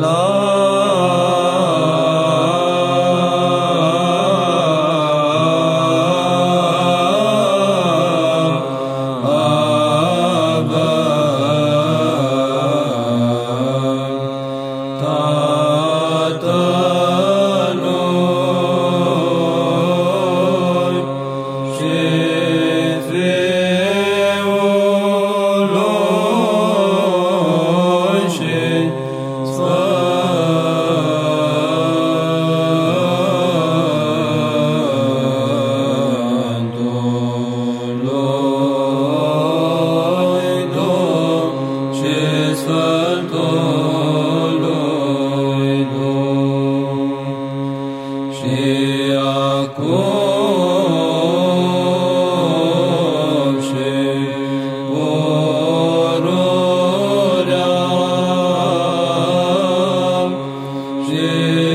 Love. Uh...